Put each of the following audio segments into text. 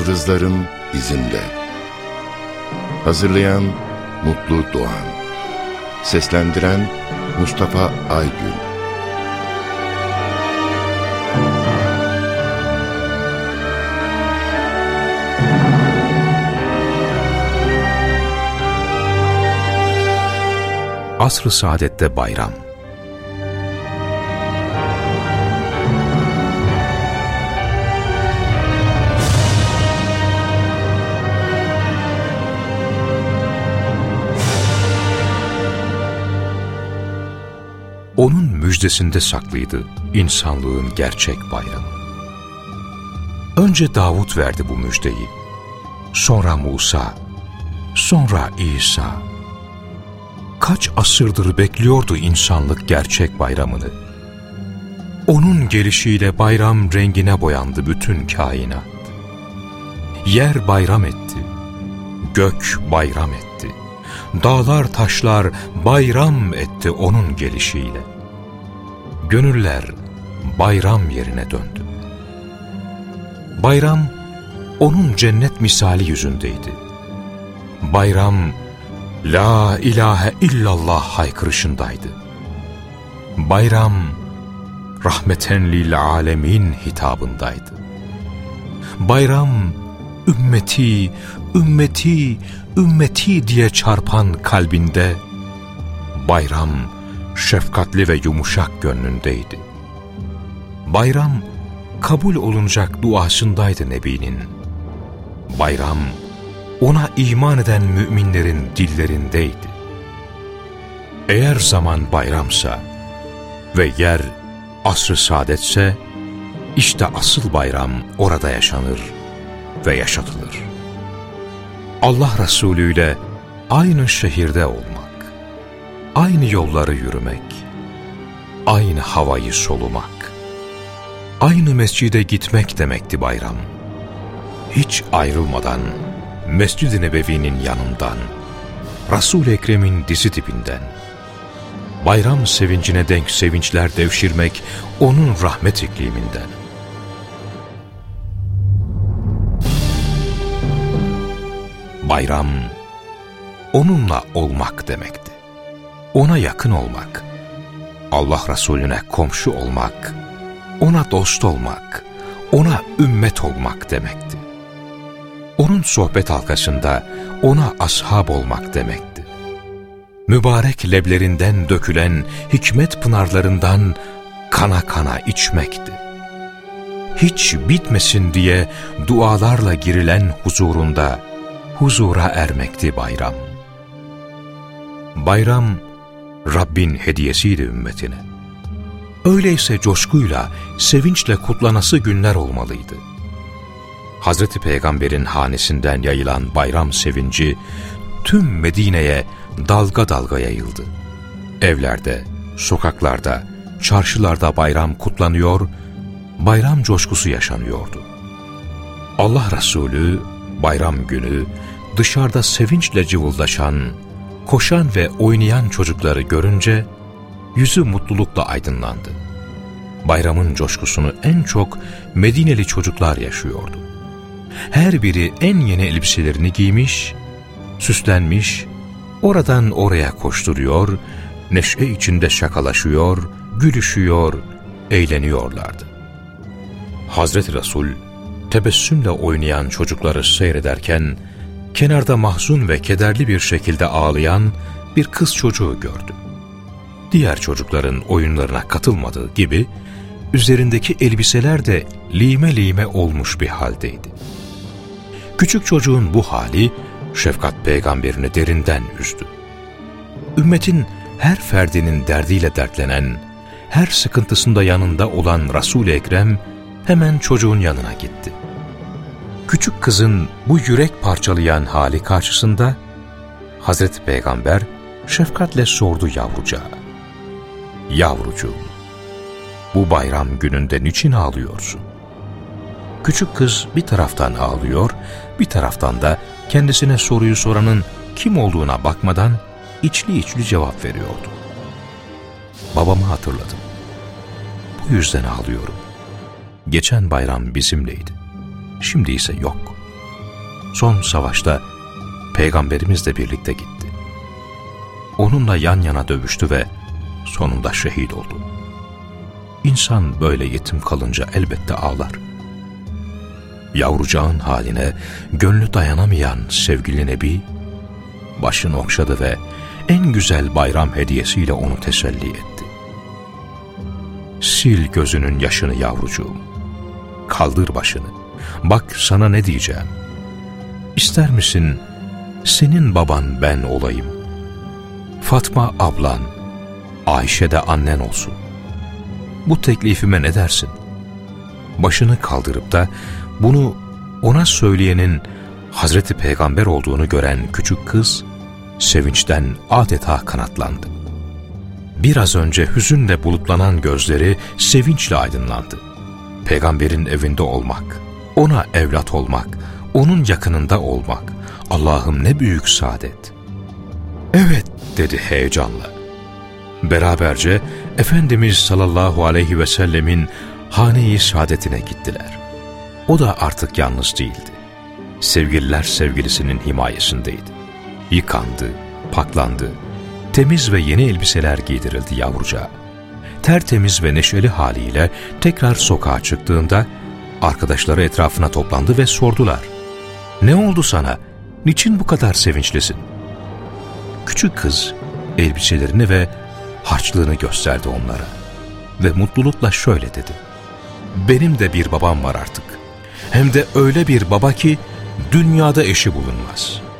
Yıldızların izinde. Hazırlayan Mutlu Doğan. Seslendiren Mustafa Aygün. Asr-ı Saadet'te Bayram Onun müjdesinde saklıydı insanlığın gerçek bayramı. Önce Davut verdi bu müjdeyi, sonra Musa, sonra İsa. Kaç asırdır bekliyordu insanlık gerçek bayramını. Onun gelişiyle bayram rengine boyandı bütün kainat. Yer bayram etti, gök bayram etti. Dağlar taşlar bayram etti onun gelişiyle. Gönüller bayram yerine döndü. Bayram onun cennet misali yüzündeydi. Bayram La ilahe illallah haykırışındaydı. Bayram rahmeten lil alemin hitabındaydı. Bayram ümmeti, ümmeti, ümmeti diye çarpan kalbinde, bayram şefkatli ve yumuşak gönlündeydi. Bayram kabul olunacak duasındaydı Nebi'nin. Bayram ona iman eden müminlerin dillerindeydi. Eğer zaman bayramsa ve yer asr-ı saadetse, işte asıl bayram orada yaşanır ve yaşatılır. Allah Resulü ile aynı şehirde olmak, aynı yolları yürümek, aynı havayı solumak, aynı mescide gitmek demekti bayram. Hiç ayrılmadan Mescid-i Nebevi'nin yanından, Resul-i Ekrem'in dizi dibinden, bayram sevincine denk sevinçler devşirmek onun rahmet ikliminden, Bayram, onunla olmak demekti. Ona yakın olmak, Allah Resulüne komşu olmak, ona dost olmak, ona ümmet olmak demekti. Onun sohbet halkasında ona ashab olmak demekti. Mübarek leblerinden dökülen hikmet pınarlarından kana kana içmekti. Hiç bitmesin diye dualarla girilen huzurunda, huzura ermekti bayram. Bayram, Rabbin hediyesiydi ümmetine. Öyleyse coşkuyla, sevinçle kutlanası günler olmalıydı. Hazreti Peygamber'in hanesinden yayılan bayram sevinci, tüm Medine'ye dalga dalga yayıldı. Evlerde, sokaklarda, çarşılarda bayram kutlanıyor, bayram coşkusu yaşanıyordu. Allah Resulü bayram günü dışarıda sevinçle cıvıldaşan, koşan ve oynayan çocukları görünce yüzü mutlulukla aydınlandı. Bayramın coşkusunu en çok Medineli çocuklar yaşıyordu. Her biri en yeni elbiselerini giymiş, süslenmiş, oradan oraya koşturuyor, neşe içinde şakalaşıyor, gülüşüyor, eğleniyorlardı. Hazreti Resul tebessümle oynayan çocukları seyrederken, kenarda mahzun ve kederli bir şekilde ağlayan bir kız çocuğu gördü. Diğer çocukların oyunlarına katılmadığı gibi, üzerindeki elbiseler de lime lime olmuş bir haldeydi. Küçük çocuğun bu hali, şefkat peygamberini derinden üzdü. Ümmetin her ferdinin derdiyle dertlenen, her sıkıntısında yanında olan Resul-i Ekrem hemen çocuğun yanına gitti. Küçük kızın bu yürek parçalayan hali karşısında Hazreti Peygamber şefkatle sordu yavrucağa. Yavrucuğum, bu bayram gününde niçin ağlıyorsun? Küçük kız bir taraftan ağlıyor, bir taraftan da kendisine soruyu soranın kim olduğuna bakmadan içli içli cevap veriyordu. Babamı hatırladım. Bu yüzden ağlıyorum. Geçen bayram bizimleydi. Şimdi ise yok. son savaşta peygamberimizle birlikte gitti. Onunla yan yana dövüştü ve sonunda şehit oldu. İnsan böyle yetim kalınca elbette ağlar. Yavrucağın haline gönlü dayanamayan sevgili Nebi, başını okşadı ve en güzel bayram hediyesiyle onu teselli etti. Sil gözünün yaşını yavrucuğum, kaldır başını, bak sana ne diyeceğim. İster misin senin baban ben olayım? Fatma ablan, Ayşe de annen olsun. Bu teklifime ne dersin? Başını kaldırıp da bunu ona söyleyenin Hazreti Peygamber olduğunu gören küçük kız, sevinçten adeta kanatlandı. Biraz önce hüzünle bulutlanan gözleri sevinçle aydınlandı. Peygamberin evinde olmak, ona evlat olmak, onun yakınında olmak, Allah'ım ne büyük saadet. Evet dedi heyecanla. Beraberce Efendimiz sallallahu aleyhi ve sellemin hane-i saadetine gittiler. O da artık yalnız değildi. Sevgililer sevgilisinin himayesindeydi. Yıkandı, paklandı, temiz ve yeni elbiseler giydirildi yavrucağa. Tertemiz ve neşeli haliyle tekrar sokağa çıktığında arkadaşları etrafına toplandı ve sordular. ''Ne oldu sana? Niçin bu kadar sevinçlisin?'' Küçük kız elbiselerini ve harçlığını gösterdi onlara ve mutlulukla şöyle dedi. ''Benim de bir babam var artık. Hem de öyle bir baba ki dünyada eşi bulunmaz.''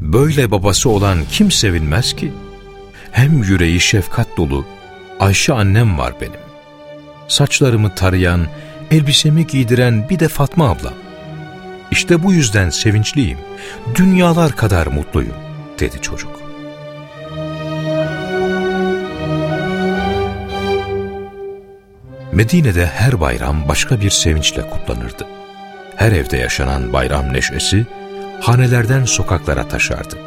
Böyle babası olan kim sevinmez ki? Hem yüreği şefkat dolu, Ayşe annem var benim. Saçlarımı tarayan, elbisemi giydiren bir de Fatma ablam. İşte bu yüzden sevinçliyim, dünyalar kadar mutluyum, dedi çocuk. Medine'de her bayram başka bir sevinçle kutlanırdı. Her evde yaşanan bayram neşesi, hanelerden sokaklara taşardı.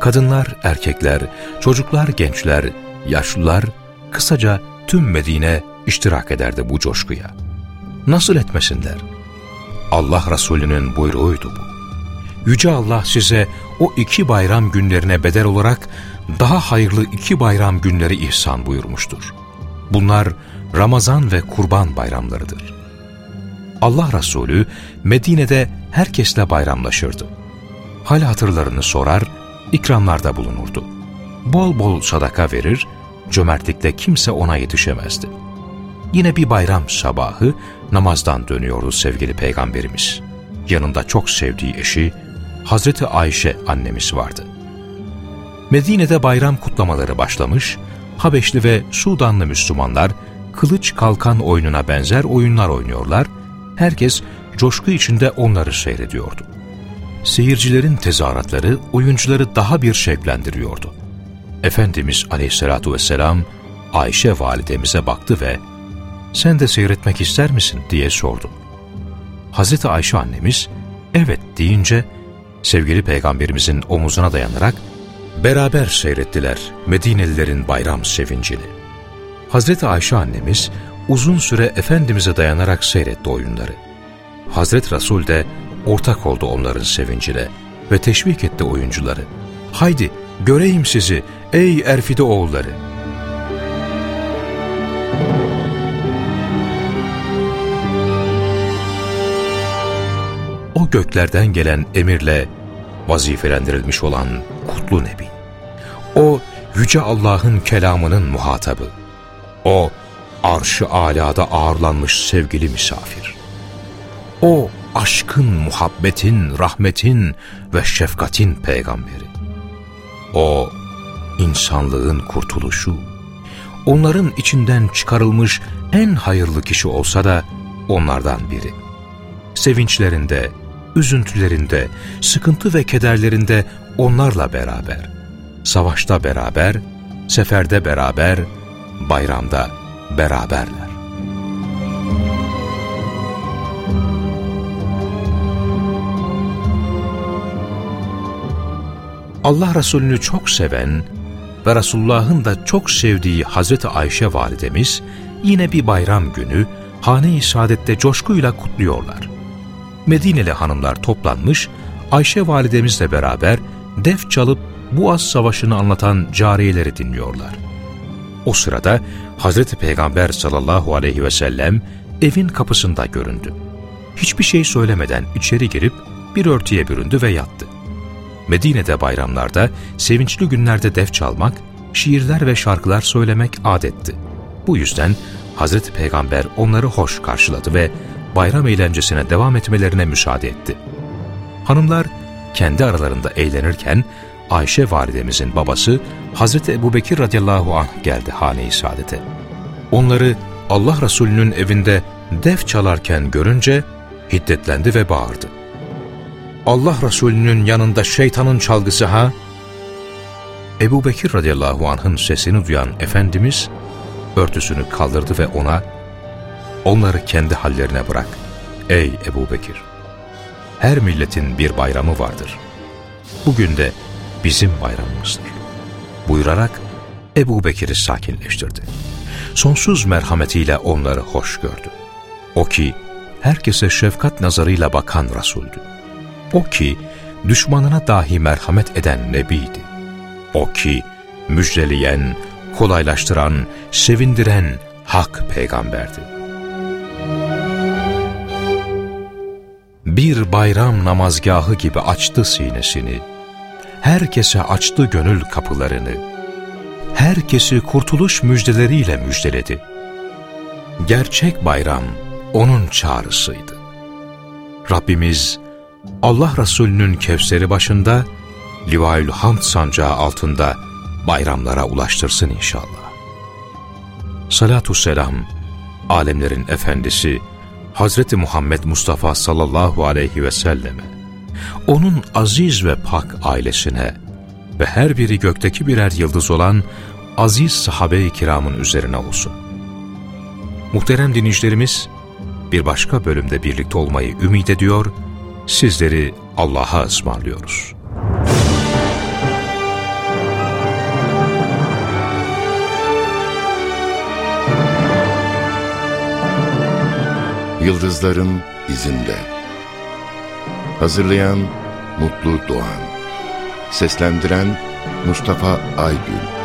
Kadınlar, erkekler, çocuklar, gençler, yaşlılar, kısaca tüm Medine iştirak ederdi bu coşkuya. Nasıl etmesinler? Allah Resulü'nün buyruğuydu bu. Yüce Allah size o iki bayram günlerine bedel olarak daha hayırlı iki bayram günleri ihsan buyurmuştur. Bunlar Ramazan ve Kurban bayramlarıdır. Allah Resulü Medine'de herkesle bayramlaşırdı. Hal hatırlarını sorar, ikramlarda bulunurdu. Bol bol sadaka verir, cömertlikle kimse ona yetişemezdi. Yine bir bayram sabahı namazdan dönüyordu sevgili peygamberimiz. Yanında çok sevdiği eşi Hazreti Ayşe annemiz vardı. Medine'de bayram kutlamaları başlamış, Habeşli ve Sudanlı Müslümanlar kılıç kalkan oyununa benzer oyunlar oynuyorlar, herkes coşku içinde onları seyrediyordu. Seyircilerin tezahüratları oyuncuları daha bir şevklendiriyordu. Efendimiz aleyhissalatu vesselam Ayşe validemize baktı ve ''Sen de seyretmek ister misin?'' diye sordu. Hazreti Ayşe annemiz ''Evet'' deyince sevgili peygamberimizin omuzuna dayanarak beraber seyrettiler Medinelilerin bayram sevincini. Hazreti Ayşe annemiz uzun süre Efendimiz'e dayanarak seyretti oyunları. Hazret Resul de ortak oldu onların sevincine ve teşvik etti oyuncuları. Haydi göreyim sizi ey Erfide oğulları. O göklerden gelen emirle vazifelendirilmiş olan kutlu Nebi. O Yüce Allah'ın kelamının muhatabı. O arşı alada ağırlanmış sevgili misafir. O aşkın, muhabbetin, rahmetin ve şefkatin peygamberi. O insanlığın kurtuluşu. Onların içinden çıkarılmış en hayırlı kişi olsa da onlardan biri. Sevinçlerinde, üzüntülerinde, sıkıntı ve kederlerinde onlarla beraber. Savaşta beraber, seferde beraber, bayramda beraberler. Allah Resulü'nü çok seven ve Resulullah'ın da çok sevdiği Hazreti Ayşe validemiz yine bir bayram günü hane-i saadette coşkuyla kutluyorlar. Medineli hanımlar toplanmış, Ayşe validemizle beraber def çalıp Buaz Savaşı'nı anlatan cariyeleri dinliyorlar. O sırada Hazreti Peygamber sallallahu aleyhi ve sellem evin kapısında göründü. Hiçbir şey söylemeden içeri girip bir örtüye büründü ve yattı. Medine'de bayramlarda, sevinçli günlerde def çalmak, şiirler ve şarkılar söylemek adetti. Bu yüzden Hazreti Peygamber onları hoş karşıladı ve bayram eğlencesine devam etmelerine müsaade etti. Hanımlar kendi aralarında eğlenirken Ayşe validemizin babası Hazreti Ebubekir radıyallahu anh geldi hane-i saadete. Onları Allah Resulü'nün evinde def çalarken görünce hiddetlendi ve bağırdı. Allah Resulü'nün yanında şeytanın çalgısı ha? Ebu Bekir radıyallahu anh'ın sesini duyan Efendimiz örtüsünü kaldırdı ve ona onları kendi hallerine bırak. Ey Ebu Bekir! Her milletin bir bayramı vardır. Bugün de bizim bayramımızdır. Buyurarak Ebu Bekir'i sakinleştirdi. Sonsuz merhametiyle onları hoş gördü. O ki herkese şefkat nazarıyla bakan Resul'dü. O ki düşmanına dahi merhamet eden Nebiydi. O ki müjdeleyen, kolaylaştıran, sevindiren hak peygamberdi. Bir bayram namazgahı gibi açtı sinesini, herkese açtı gönül kapılarını, herkesi kurtuluş müjdeleriyle müjdeledi. Gerçek bayram onun çağrısıydı. Rabbimiz Allah Resulü'nün Kevser'i başında, Livaül Hamd sancağı altında bayramlara ulaştırsın inşallah. Salatu selam, alemlerin efendisi Hazreti Muhammed Mustafa sallallahu aleyhi ve selleme, onun aziz ve pak ailesine ve her biri gökteki birer yıldız olan aziz sahabe-i kiramın üzerine olsun. Muhterem dinleyicilerimiz, bir başka bölümde birlikte olmayı ümit ediyor, sizleri Allah'a ısmarlıyoruz. Yıldızların izinde. Hazırlayan Mutlu Doğan. Seslendiren Mustafa Aygül